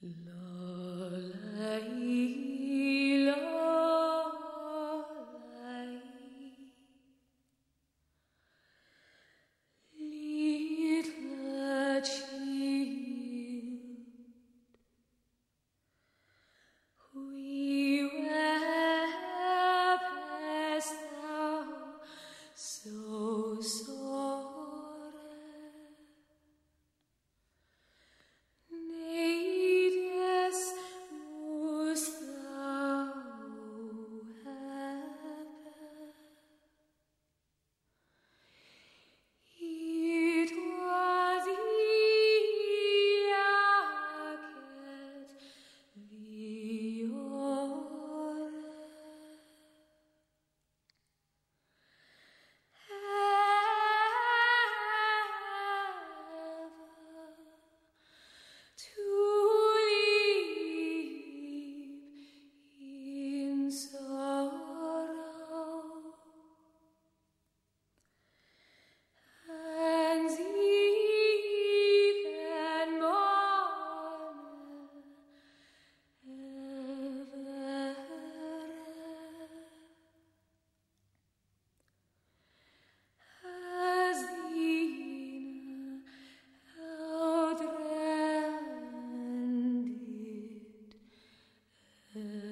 La Uh...